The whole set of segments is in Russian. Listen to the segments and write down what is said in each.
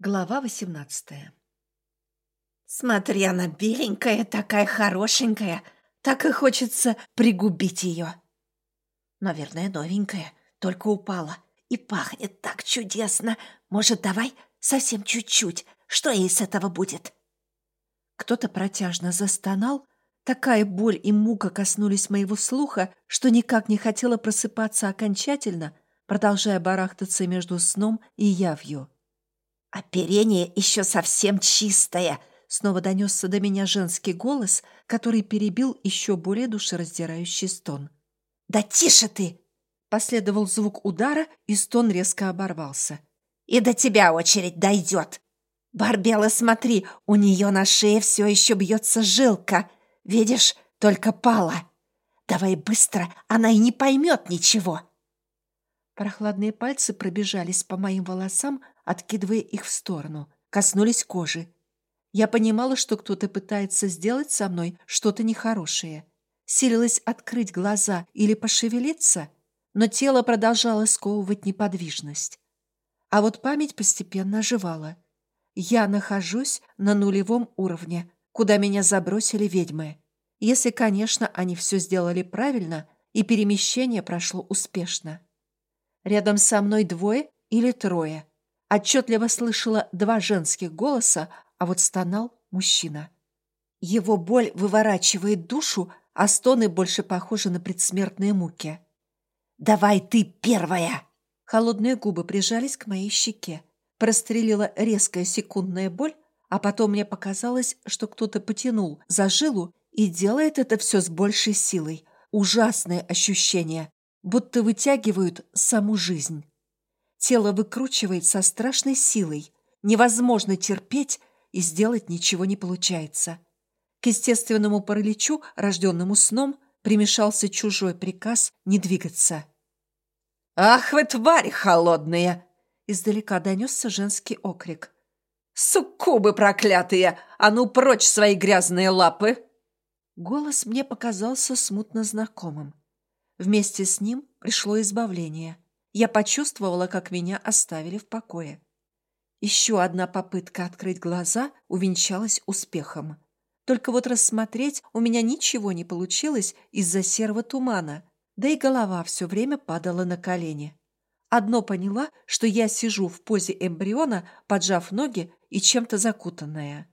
Глава восемнадцатая Смотри, она беленькая, такая хорошенькая. Так и хочется пригубить ее. Наверное, новенькая, только упала. И пахнет так чудесно. Может, давай совсем чуть-чуть? Что ей с этого будет? Кто-то протяжно застонал. Такая боль и мука коснулись моего слуха, что никак не хотела просыпаться окончательно, продолжая барахтаться между сном и явью. «Оперение еще совсем чистое!» Снова донесся до меня женский голос, который перебил еще более душераздирающий стон. «Да тише ты!» Последовал звук удара, и стон резко оборвался. «И до тебя очередь дойдет! Барбела, смотри, у нее на шее все еще бьется жилка. Видишь, только пала. Давай быстро, она и не поймет ничего!» Прохладные пальцы пробежались по моим волосам, откидывая их в сторону, коснулись кожи. Я понимала, что кто-то пытается сделать со мной что-то нехорошее. Силилась открыть глаза или пошевелиться, но тело продолжало сковывать неподвижность. А вот память постепенно оживала. Я нахожусь на нулевом уровне, куда меня забросили ведьмы. Если, конечно, они все сделали правильно, и перемещение прошло успешно. Рядом со мной двое или трое. Отчетливо слышала два женских голоса, а вот стонал мужчина. Его боль выворачивает душу, а стоны больше похожи на предсмертные муки. «Давай ты первая!» Холодные губы прижались к моей щеке. Прострелила резкая секундная боль, а потом мне показалось, что кто-то потянул за жилу и делает это все с большей силой. Ужасное ощущение, будто вытягивают саму жизнь. Тело выкручивает со страшной силой. Невозможно терпеть, и сделать ничего не получается. К естественному параличу, рожденному сном, примешался чужой приказ не двигаться. «Ах вы, твари холодные!» Издалека донесся женский окрик. «Суккубы проклятые! А ну прочь свои грязные лапы!» Голос мне показался смутно знакомым. Вместе с ним пришло избавление. Я почувствовала, как меня оставили в покое. Еще одна попытка открыть глаза увенчалась успехом. Только вот рассмотреть у меня ничего не получилось из-за серого тумана, да и голова все время падала на колени. Одно поняла, что я сижу в позе эмбриона, поджав ноги и чем-то закутанная.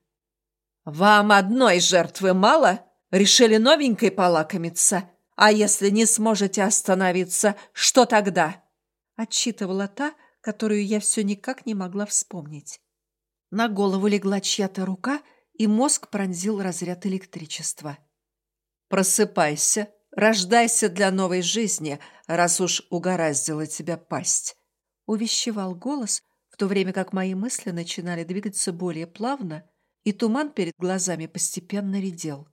«Вам одной жертвы мало? Решили новенькой полакомиться? А если не сможете остановиться, что тогда?» Отчитывала та, которую я все никак не могла вспомнить. На голову легла чья-то рука, и мозг пронзил разряд электричества. «Просыпайся, рождайся для новой жизни, раз уж угораздило тебя пасть», — увещевал голос, в то время как мои мысли начинали двигаться более плавно, и туман перед глазами постепенно редел.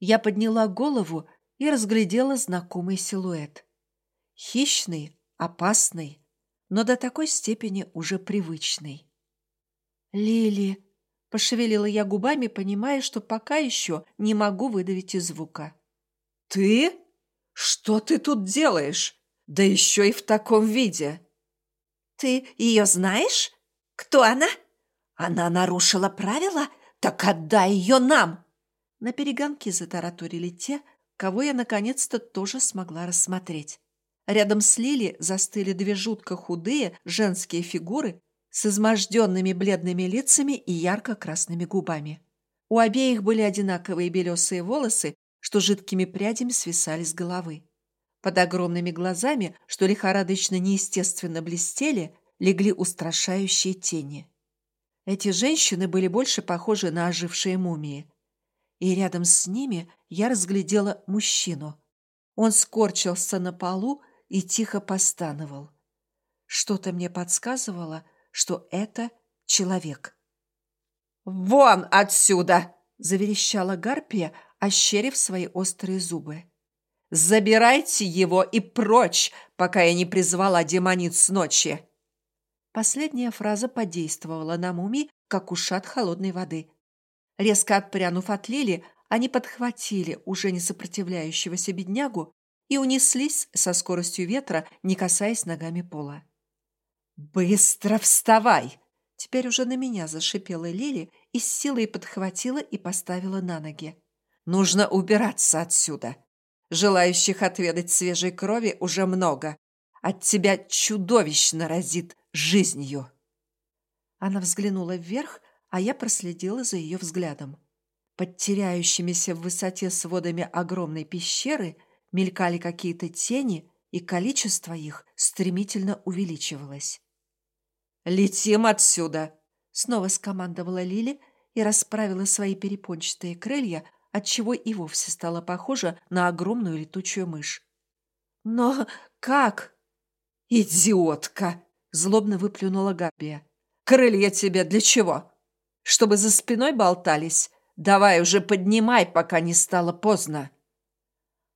Я подняла голову и разглядела знакомый силуэт. Хищный, опасный, но до такой степени уже привычный. «Лили!» — пошевелила я губами, понимая, что пока еще не могу выдавить и звука. «Ты? Что ты тут делаешь? Да еще и в таком виде!» «Ты ее знаешь? Кто она? Она нарушила правила? Так отдай ее нам!» На перегонки затараторили те, кого я наконец-то тоже смогла рассмотреть. Рядом с Лили застыли две жутко худые женские фигуры с изможденными бледными лицами и ярко-красными губами. У обеих были одинаковые белесые волосы, что жидкими прядями свисали с головы. Под огромными глазами, что лихорадочно неестественно блестели, легли устрашающие тени. Эти женщины были больше похожи на ожившие мумии. И рядом с ними я разглядела мужчину. Он скорчился на полу, и тихо постановал. Что-то мне подсказывало, что это человек. «Вон отсюда!» – заверещала Гарпия, ощерив свои острые зубы. «Забирайте его и прочь, пока я не призвала демониц ночи!» Последняя фраза подействовала на мумии, как ушат холодной воды. Резко отпрянув от Лили, они подхватили уже не сопротивляющегося беднягу и унеслись со скоростью ветра, не касаясь ногами пола. «Быстро вставай! Теперь уже на меня зашипела Лили и с силой подхватила и поставила на ноги. «Нужно убираться отсюда. Желающих отведать свежей крови уже много. От тебя чудовищно разит жизнью». Она взглянула вверх, а я проследила за ее взглядом. Под теряющимися в высоте сводами огромной пещеры мелькали какие-то тени, и количество их стремительно увеличивалось. «Летим отсюда!» Снова скомандовала Лили и расправила свои перепончатые крылья, отчего и вовсе стала похожа на огромную летучую мышь. «Но как?» «Идиотка!» — злобно выплюнула Габия. «Крылья тебе для чего? Чтобы за спиной болтались? Давай уже поднимай, пока не стало поздно!»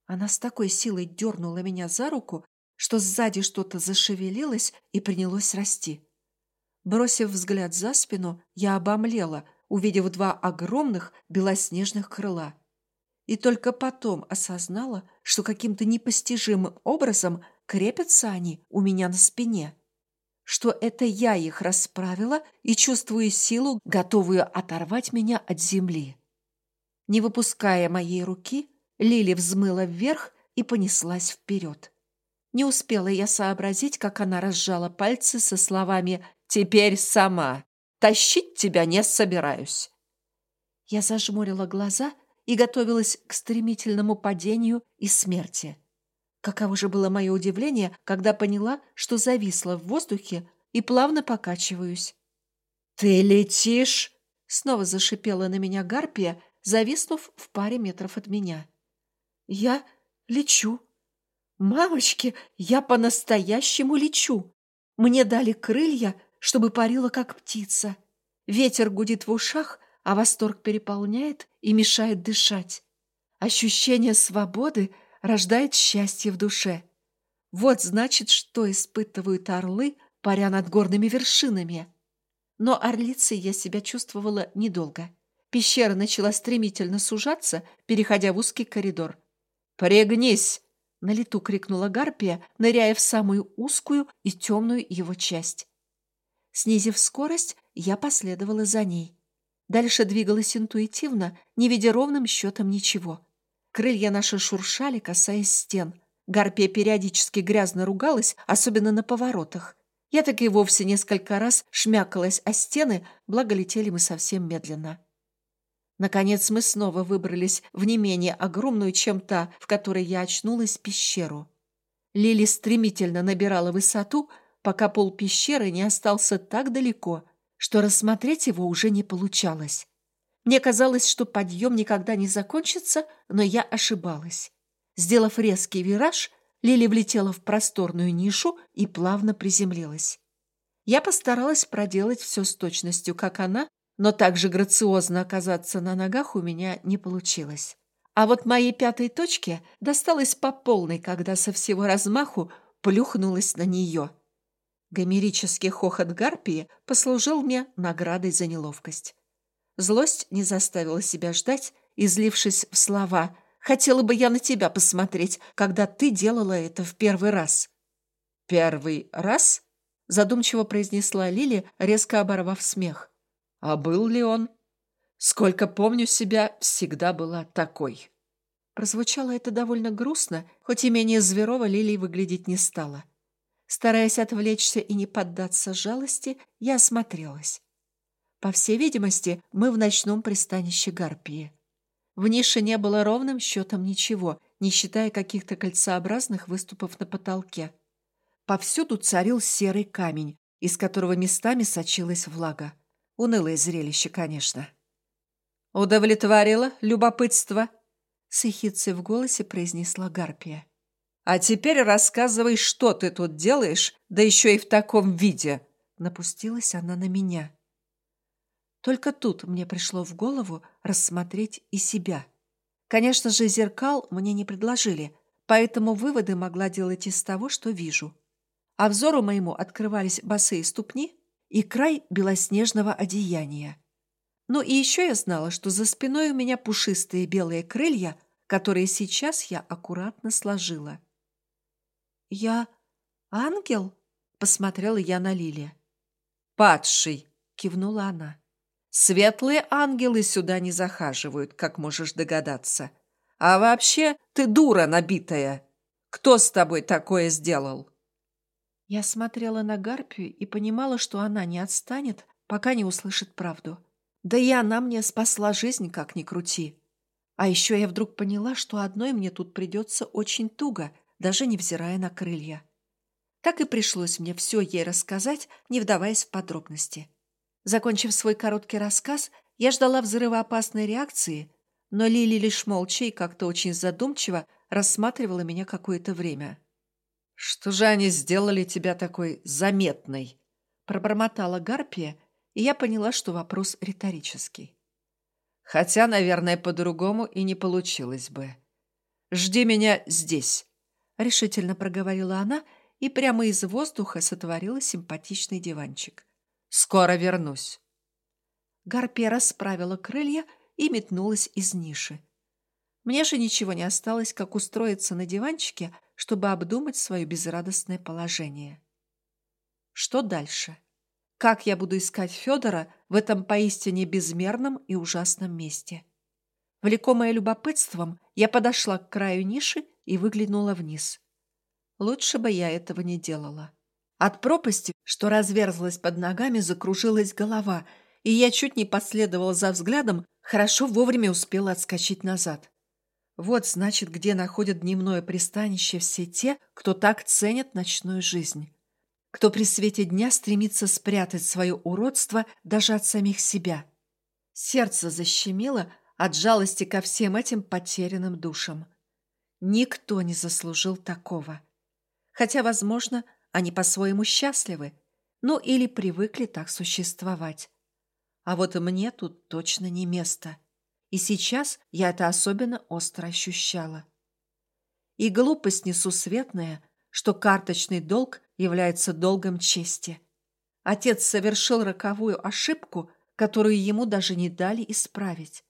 Она с такой силой дернула меня за руку, что сзади что-то зашевелилось и принялось расти. Бросив взгляд за спину, я обомлела, увидев два огромных белоснежных крыла. И только потом осознала, что каким-то непостижимым образом крепятся они у меня на спине. Что это я их расправила и чувствую силу, готовую оторвать меня от земли. Не выпуская моей руки, Лили взмыла вверх и понеслась вперед. Не успела я сообразить, как она разжала пальцы со словами Теперь сама. Тащить тебя не собираюсь. Я зажмурила глаза и готовилась к стремительному падению и смерти. Каково же было мое удивление, когда поняла, что зависла в воздухе и плавно покачиваюсь. «Ты летишь?» — снова зашипела на меня гарпия, зависнув в паре метров от меня. «Я лечу. Мамочки, я по-настоящему лечу. Мне дали крылья, чтобы парила, как птица. Ветер гудит в ушах, а восторг переполняет и мешает дышать. Ощущение свободы рождает счастье в душе. Вот значит, что испытывают орлы, паря над горными вершинами. Но орлицей я себя чувствовала недолго. Пещера начала стремительно сужаться, переходя в узкий коридор. «Пригнись!» — на лету крикнула Гарпия, ныряя в самую узкую и темную его часть. Снизив скорость, я последовала за ней. Дальше двигалась интуитивно, не видя ровным счетом ничего. Крылья наши шуршали, касаясь стен. Гарпия периодически грязно ругалась, особенно на поворотах. Я так и вовсе несколько раз шмякалась о стены, благо летели мы совсем медленно. Наконец мы снова выбрались в не менее огромную, чем та, в которой я очнулась, пещеру. Лили стремительно набирала высоту, пока пол пещеры не остался так далеко, что рассмотреть его уже не получалось. Мне казалось, что подъем никогда не закончится, но я ошибалась. Сделав резкий вираж, Лили влетела в просторную нишу и плавно приземлилась. Я постаралась проделать все с точностью, как она, но так же грациозно оказаться на ногах у меня не получилось. А вот моей пятой точке досталось по полной, когда со всего размаху плюхнулась на нее – Гомерический хохот Гарпии послужил мне наградой за неловкость. Злость не заставила себя ждать, излившись в слова «Хотела бы я на тебя посмотреть, когда ты делала это в первый раз». «Первый раз?» – задумчиво произнесла Лили, резко оборвав смех. «А был ли он?» «Сколько помню себя, всегда была такой». Прозвучало это довольно грустно, хоть и менее зверово Лили выглядеть не стала. Стараясь отвлечься и не поддаться жалости, я осмотрелась. По всей видимости, мы в ночном пристанище Гарпии. В нише не было ровным счетом ничего, не считая каких-то кольцеобразных выступов на потолке. Повсюду царил серый камень, из которого местами сочилась влага. Унылое зрелище, конечно. «Удовлетворило любопытство?» С в голосе произнесла Гарпия. «А теперь рассказывай, что ты тут делаешь, да еще и в таком виде!» Напустилась она на меня. Только тут мне пришло в голову рассмотреть и себя. Конечно же, зеркал мне не предложили, поэтому выводы могла делать из того, что вижу. А взору моему открывались босые ступни и край белоснежного одеяния. Ну и еще я знала, что за спиной у меня пушистые белые крылья, которые сейчас я аккуратно сложила. «Я ангел?» — посмотрела я на Лили. «Падший!» — кивнула она. «Светлые ангелы сюда не захаживают, как можешь догадаться. А вообще ты дура набитая. Кто с тобой такое сделал?» Я смотрела на Гарпию и понимала, что она не отстанет, пока не услышит правду. Да и она мне спасла жизнь, как ни крути. А еще я вдруг поняла, что одной мне тут придется очень туго, даже невзирая на крылья. Так и пришлось мне все ей рассказать, не вдаваясь в подробности. Закончив свой короткий рассказ, я ждала взрывоопасной реакции, но Лили лишь молча и как-то очень задумчиво рассматривала меня какое-то время. «Что же они сделали тебя такой заметной?» Пробормотала Гарпия, и я поняла, что вопрос риторический. Хотя, наверное, по-другому и не получилось бы. «Жди меня здесь», — решительно проговорила она, и прямо из воздуха сотворила симпатичный диванчик. «Скоро вернусь». Гарпия расправила крылья и метнулась из ниши. Мне же ничего не осталось, как устроиться на диванчике, чтобы обдумать свое безрадостное положение. Что дальше? Как я буду искать Федора в этом поистине безмерном и ужасном месте? Влекомая любопытством, я подошла к краю ниши и выглянула вниз. Лучше бы я этого не делала. От пропасти, что разверзлась под ногами, закружилась голова, и я чуть не последовала за взглядом, хорошо вовремя успела отскочить назад. Вот, значит, где находят дневное пристанище все те, кто так ценят ночную жизнь. Кто при свете дня стремится спрятать свое уродство даже от самих себя. Сердце защемило от жалости ко всем этим потерянным душам. Никто не заслужил такого. Хотя, возможно, они по-своему счастливы, ну или привыкли так существовать. А вот мне тут точно не место. И сейчас я это особенно остро ощущала. И глупость несусветная, что карточный долг является долгом чести. Отец совершил роковую ошибку, которую ему даже не дали исправить.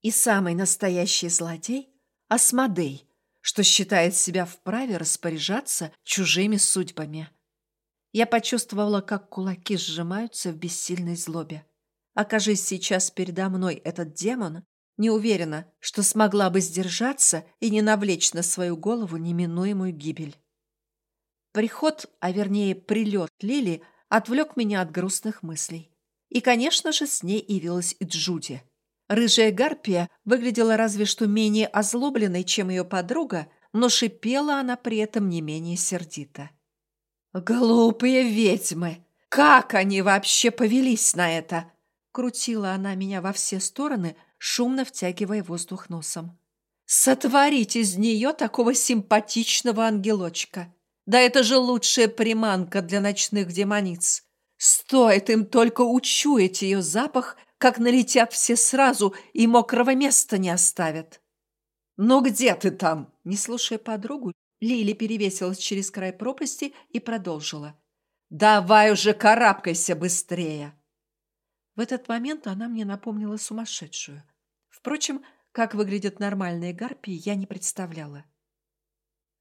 И самый настоящий злодей – Асмодей, что считает себя вправе распоряжаться чужими судьбами. Я почувствовала, как кулаки сжимаются в бессильной злобе. Окажись сейчас передо мной этот демон, не уверена, что смогла бы сдержаться и не навлечь на свою голову неминуемую гибель. Приход, а вернее прилет Лили, отвлек меня от грустных мыслей. И, конечно же, с ней явилась и Джуди. Рыжая гарпия выглядела разве что менее озлобленной, чем ее подруга, но шипела она при этом не менее сердито. «Глупые ведьмы! Как они вообще повелись на это?» Крутила она меня во все стороны, шумно втягивая воздух носом. «Сотворить из нее такого симпатичного ангелочка! Да это же лучшая приманка для ночных демониц! Стоит им только учуять ее запах, как налетят все сразу и мокрого места не оставят!» «Ну где ты там?» Не слушая подругу, Лили перевесилась через край пропасти и продолжила. «Давай уже карабкайся быстрее!» В этот момент она мне напомнила сумасшедшую. Впрочем, как выглядят нормальные гарпии, я не представляла.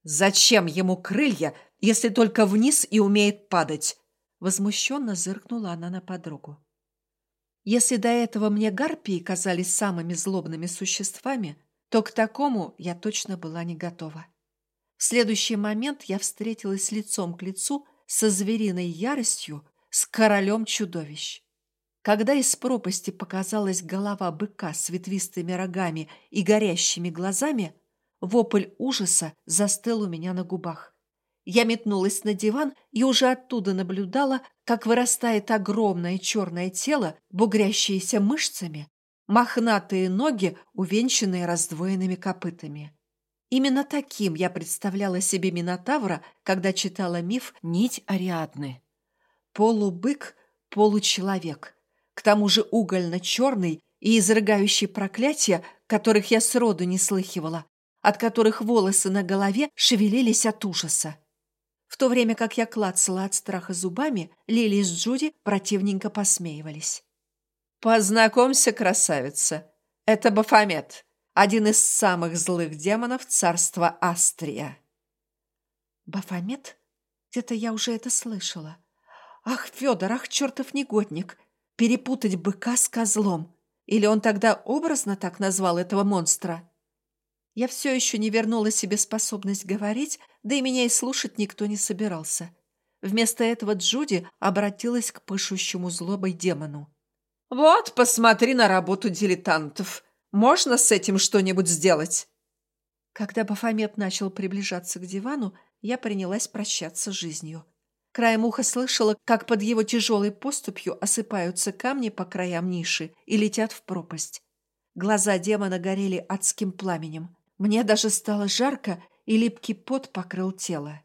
«Зачем ему крылья, если только вниз и умеет падать?» Возмущенно зыркнула она на подругу. Если до этого мне гарпии казались самыми злобными существами, то к такому я точно была не готова. В следующий момент я встретилась лицом к лицу со звериной яростью с королем чудовищ. Когда из пропасти показалась голова быка с ветвистыми рогами и горящими глазами, вопль ужаса застыл у меня на губах. Я метнулась на диван и уже оттуда наблюдала, как вырастает огромное черное тело, бугрящееся мышцами, мохнатые ноги, увенчанные раздвоенными копытами. Именно таким я представляла себе Минотавра, когда читала миф «Нить Ариадны». Полубык, получеловек – к тому же угольно-черный и изрыгающий проклятия, которых я сроду не слыхивала, от которых волосы на голове шевелились от ужаса. В то время как я клацала от страха зубами, Лили с Джуди противненько посмеивались. «Познакомься, красавица. Это Бафомет, один из самых злых демонов царства Астрия». «Бафомет? Где-то я уже это слышала. Ах, Федор, ах, чертов негодник! перепутать быка с козлом. Или он тогда образно так назвал этого монстра? Я все еще не вернула себе способность говорить, да и меня и слушать никто не собирался. Вместо этого Джуди обратилась к пышущему злобой демону. «Вот, посмотри на работу дилетантов. Можно с этим что-нибудь сделать?» Когда Бафомет начал приближаться к дивану, я принялась прощаться с жизнью. Краем уха слышала, как под его тяжелой поступью осыпаются камни по краям ниши и летят в пропасть. Глаза демона горели адским пламенем. Мне даже стало жарко, и липкий пот покрыл тело.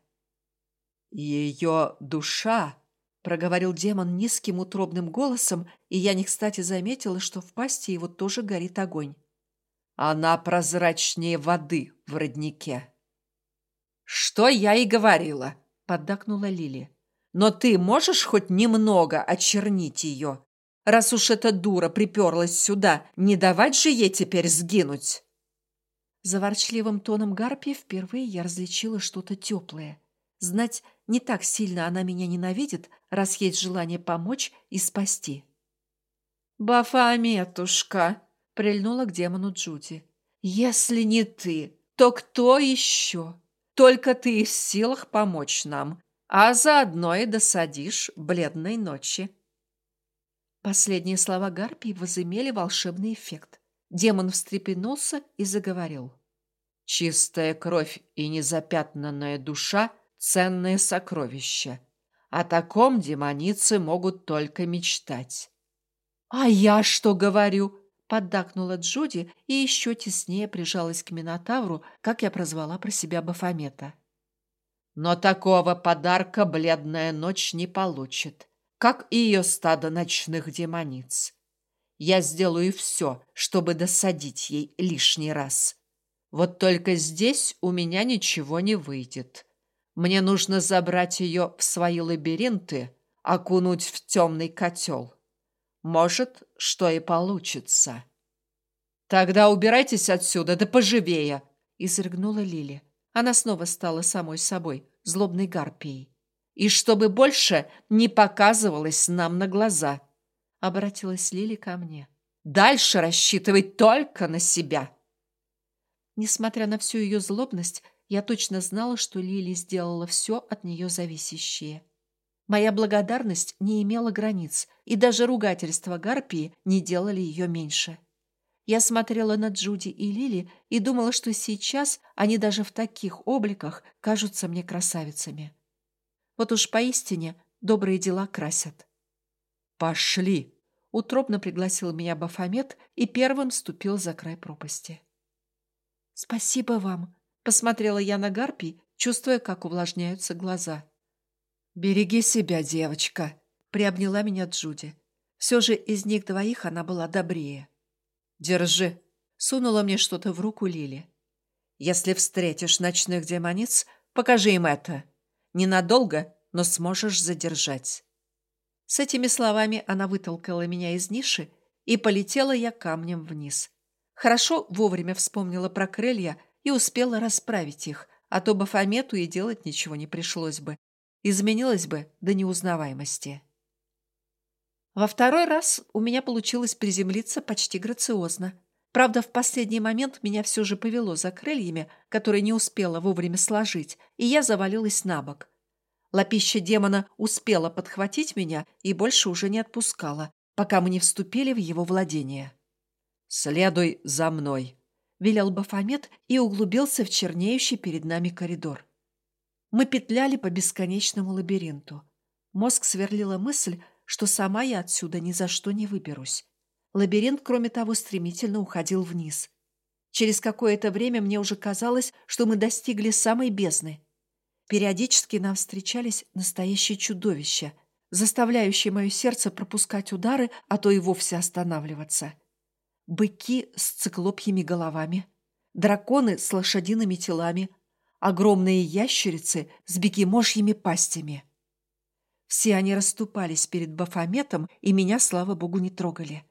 «Ее душа!» — проговорил демон низким утробным голосом, и я не кстати заметила, что в пасти его тоже горит огонь. «Она прозрачнее воды в роднике». «Что я и говорила!» — поддакнула Лили. «Но ты можешь хоть немного очернить ее? Раз уж эта дура приперлась сюда, не давать же ей теперь сгинуть!» За ворчливым тоном Гарпии впервые я различила что-то теплое. Знать, не так сильно она меня ненавидит, раз есть желание помочь и спасти. «Бафометушка!» — прильнула к демону Джуди. «Если не ты, то кто еще? Только ты в силах помочь нам, а заодно и досадишь бледной ночи». Последние слова Гарпии возымели волшебный эффект. Демон встрепенулся и заговорил. «Чистая кровь и незапятнанная душа — ценное сокровище. О таком демоницы могут только мечтать». «А я что говорю?» — поддакнула Джуди и еще теснее прижалась к Минотавру, как я прозвала про себя Бафомета. «Но такого подарка бледная ночь не получит, как и ее стадо ночных демониц. Я сделаю все, чтобы досадить ей лишний раз. Вот только здесь у меня ничего не выйдет. Мне нужно забрать ее в свои лабиринты, окунуть в темный котел. Может, что и получится. Тогда убирайтесь отсюда, да поживее, изрыгнула Лили. Она снова стала самой собой, злобной гарпией. И чтобы больше не показывалось нам на глаза — обратилась Лили ко мне. Дальше рассчитывай только на себя. Несмотря на всю ее злобность, я точно знала, что Лили сделала все от нее зависящее. Моя благодарность не имела границ, и даже ругательства Гарпии не делали ее меньше. Я смотрела на Джуди и Лили и думала, что сейчас они даже в таких обликах кажутся мне красавицами. Вот уж поистине добрые дела красят. «Пошли!» — утробно пригласил меня Бафомет и первым ступил за край пропасти. «Спасибо вам!» — посмотрела я на Гарпий, чувствуя, как увлажняются глаза. «Береги себя, девочка!» — приобняла меня Джуди. Все же из них двоих она была добрее. «Держи!» — сунула мне что-то в руку Лили. «Если встретишь ночных демониц, покажи им это. Ненадолго, но сможешь задержать». С этими словами она вытолкала меня из ниши, и полетела я камнем вниз. Хорошо вовремя вспомнила про крылья и успела расправить их, а то Бафомету и делать ничего не пришлось бы. Изменилось бы до неузнаваемости. Во второй раз у меня получилось приземлиться почти грациозно. Правда, в последний момент меня все же повело за крыльями, которые не успела вовремя сложить, и я завалилась на бок. Лапища демона успела подхватить меня и больше уже не отпускала, пока мы не вступили в его владение. «Следуй за мной», — велел Бафомет и углубился в чернеющий перед нами коридор. Мы петляли по бесконечному лабиринту. Мозг сверлила мысль, что сама я отсюда ни за что не выберусь. Лабиринт, кроме того, стремительно уходил вниз. Через какое-то время мне уже казалось, что мы достигли самой бездны. Периодически нам встречались настоящие чудовища, заставляющие мое сердце пропускать удары, а то и вовсе останавливаться. Быки с циклопьями головами, драконы с лошадиными телами, огромные ящерицы с бегеможьими пастями. Все они расступались перед Бафометом, и меня, слава богу, не трогали.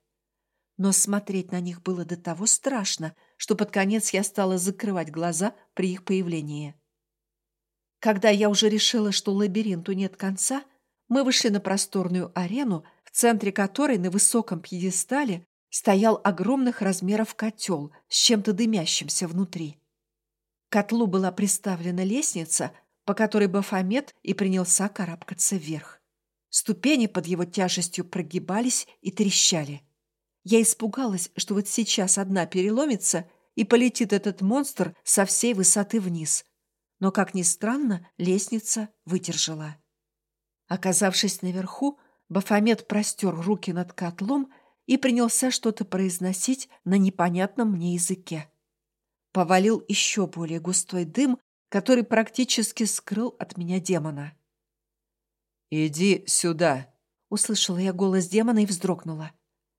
Но смотреть на них было до того страшно, что под конец я стала закрывать глаза при их появлении. Когда я уже решила, что лабиринту нет конца, мы вышли на просторную арену, в центре которой на высоком пьедестале стоял огромных размеров котел с чем-то дымящимся внутри. К котлу была приставлена лестница, по которой Бафомет и принялся карабкаться вверх. Ступени под его тяжестью прогибались и трещали. Я испугалась, что вот сейчас одна переломится, и полетит этот монстр со всей высоты вниз. Но, как ни странно, лестница выдержала. Оказавшись наверху, Бафомет простер руки над котлом и принялся что-то произносить на непонятном мне языке. Повалил еще более густой дым, который практически скрыл от меня демона. «Иди сюда!» — услышала я голос демона и вздрогнула.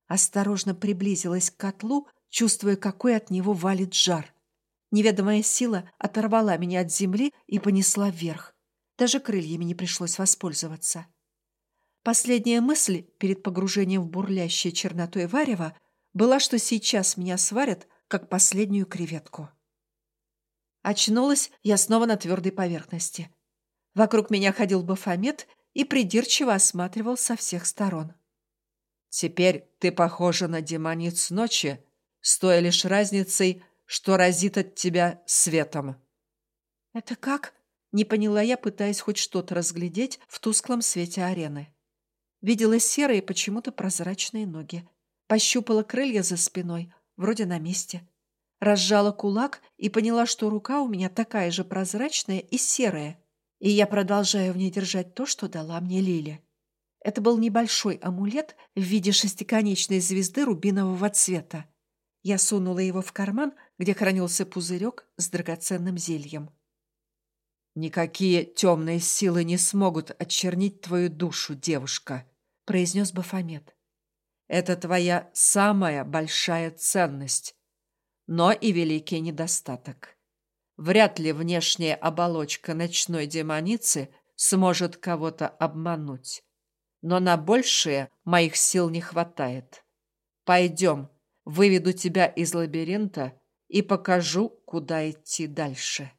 Осторожно приблизилась к котлу, чувствуя, какой от него валит жар. Неведомая сила оторвала меня от земли и понесла вверх. Даже крыльями не пришлось воспользоваться. Последняя мысль перед погружением в бурлящее чернотой варево была, что сейчас меня сварят, как последнюю креветку. Очнулась я снова на твердой поверхности. Вокруг меня ходил Бафомет и придирчиво осматривал со всех сторон. «Теперь ты похожа на демониц ночи, с той лишь разницей, что разит от тебя светом». «Это как?» — не поняла я, пытаясь хоть что-то разглядеть в тусклом свете арены. Видела серые, почему-то прозрачные ноги. Пощупала крылья за спиной, вроде на месте. Разжала кулак и поняла, что рука у меня такая же прозрачная и серая, и я продолжаю в ней держать то, что дала мне Лиля. Это был небольшой амулет в виде шестиконечной звезды рубинового цвета. Я сунула его в карман, где хранился пузырек с драгоценным зельем. «Никакие темные силы не смогут очернить твою душу, девушка», — произнес Бафомет. «Это твоя самая большая ценность, но и великий недостаток. Вряд ли внешняя оболочка ночной демоницы сможет кого-то обмануть. Но на большее моих сил не хватает. Пойдем, выведу тебя из лабиринта и покажу, куда идти дальше.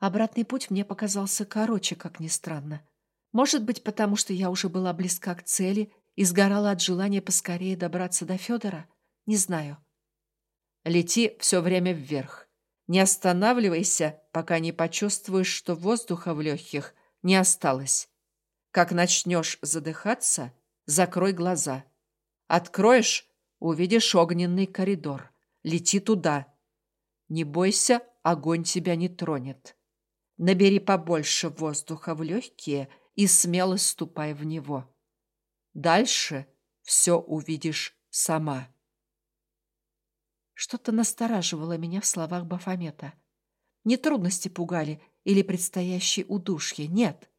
Обратный путь мне показался короче, как ни странно. Может быть, потому что я уже была близка к цели и сгорала от желания поскорее добраться до Федора? Не знаю. Лети все время вверх. Не останавливайся, пока не почувствуешь, что воздуха в легких не осталось. Как начнешь задыхаться, закрой глаза. Откроешь — увидишь огненный коридор. Лети туда. Не бойся, огонь тебя не тронет. Набери побольше воздуха в легкие и смело ступай в него. Дальше все увидишь сама. Что-то настораживало меня в словах Бафомета. Не трудности пугали или предстоящие удушье, нет.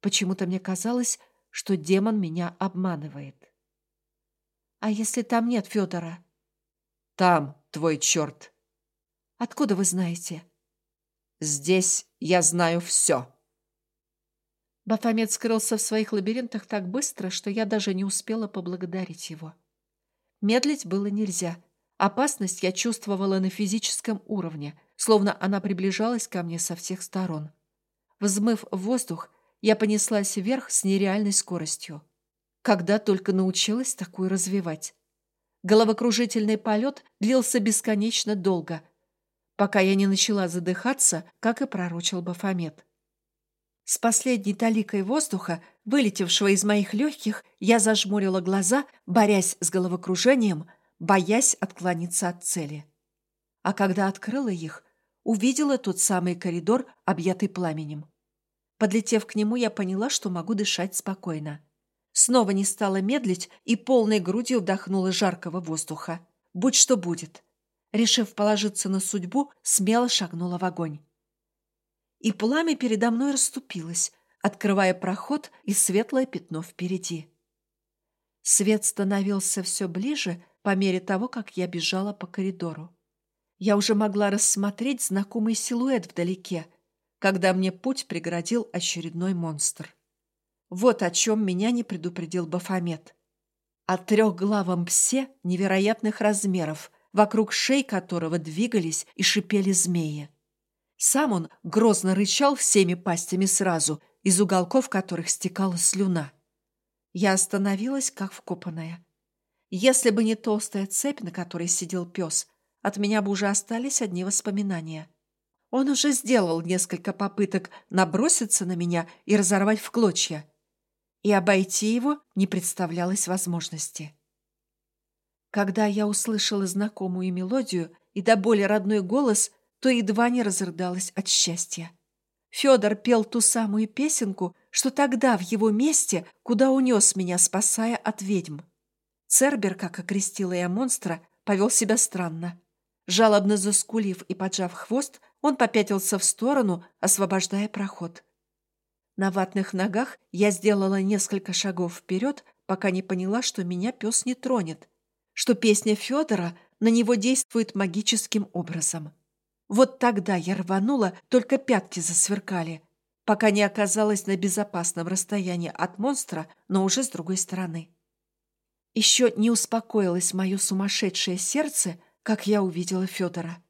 Почему-то мне казалось, что демон меня обманывает. «А если там нет Федора?» «Там твой черт». «Откуда вы знаете?» «Здесь я знаю все». Бафомет скрылся в своих лабиринтах так быстро, что я даже не успела поблагодарить его. Медлить было нельзя — Опасность я чувствовала на физическом уровне, словно она приближалась ко мне со всех сторон. Взмыв в воздух, я понеслась вверх с нереальной скоростью. Когда только научилась такую развивать. Головокружительный полет длился бесконечно долго, пока я не начала задыхаться, как и пророчил Бафомет. С последней таликой воздуха, вылетевшего из моих легких, я зажмурила глаза, борясь с головокружением – боясь отклониться от цели. А когда открыла их, увидела тот самый коридор, объятый пламенем. Подлетев к нему, я поняла, что могу дышать спокойно. Снова не стала медлить и полной грудью вдохнула жаркого воздуха. Будь что будет. Решив положиться на судьбу, смело шагнула в огонь. И пламя передо мной расступилось, открывая проход и светлое пятно впереди. Свет становился все ближе, по мере того, как я бежала по коридору. Я уже могла рассмотреть знакомый силуэт вдалеке, когда мне путь преградил очередной монстр. Вот о чем меня не предупредил Бафомет. О трехглавом псе невероятных размеров, вокруг шеи которого двигались и шипели змеи. Сам он грозно рычал всеми пастями сразу, из уголков которых стекала слюна. Я остановилась, как вкопанная. Если бы не толстая цепь, на которой сидел пес, от меня бы уже остались одни воспоминания. Он уже сделал несколько попыток наброситься на меня и разорвать в клочья. И обойти его не представлялось возможности. Когда я услышала знакомую мелодию и до боли родной голос, то едва не разрыдалась от счастья. Федор пел ту самую песенку, что тогда в его месте, куда унес меня, спасая от ведьм. Цербер, как окрестила я монстра, повел себя странно. Жалобно заскулив и поджав хвост, он попятился в сторону, освобождая проход. На ватных ногах я сделала несколько шагов вперед, пока не поняла, что меня пес не тронет, что песня Федора на него действует магическим образом. Вот тогда я рванула, только пятки засверкали, пока не оказалась на безопасном расстоянии от монстра, но уже с другой стороны. Еще не успокоилось мое сумасшедшее сердце, как я увидела Федора.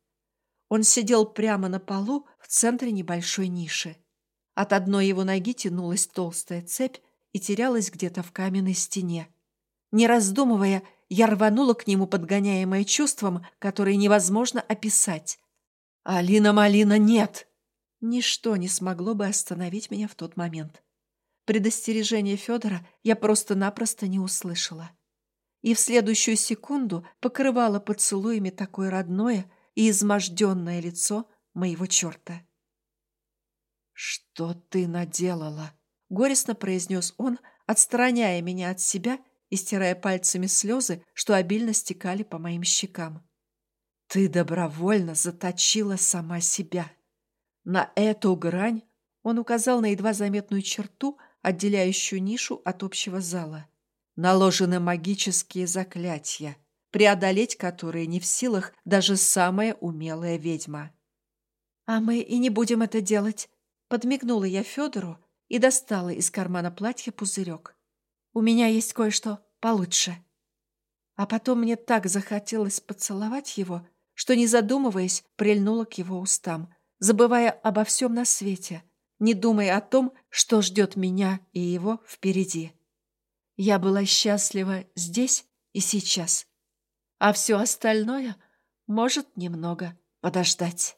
Он сидел прямо на полу в центре небольшой ниши. От одной его ноги тянулась толстая цепь и терялась где-то в каменной стене. Не раздумывая, я рванула к нему, подгоняемая чувством, которое невозможно описать. «Алина Малина, нет!» Ничто не смогло бы остановить меня в тот момент. Предостережение Федора я просто-напросто не услышала и в следующую секунду покрывала поцелуями такое родное и изможденное лицо моего черта. «Что ты наделала?» — горестно произнес он, отстраняя меня от себя и стирая пальцами слезы, что обильно стекали по моим щекам. «Ты добровольно заточила сама себя. На эту грань он указал на едва заметную черту, отделяющую нишу от общего зала наложены магические заклятия, преодолеть которые не в силах даже самая умелая ведьма. «А мы и не будем это делать», — подмигнула я Федору и достала из кармана платья пузырек. «У меня есть кое-что получше». А потом мне так захотелось поцеловать его, что, не задумываясь, прильнула к его устам, забывая обо всем на свете, не думая о том, что ждет меня и его впереди. Я была счастлива здесь и сейчас, а все остальное может немного подождать.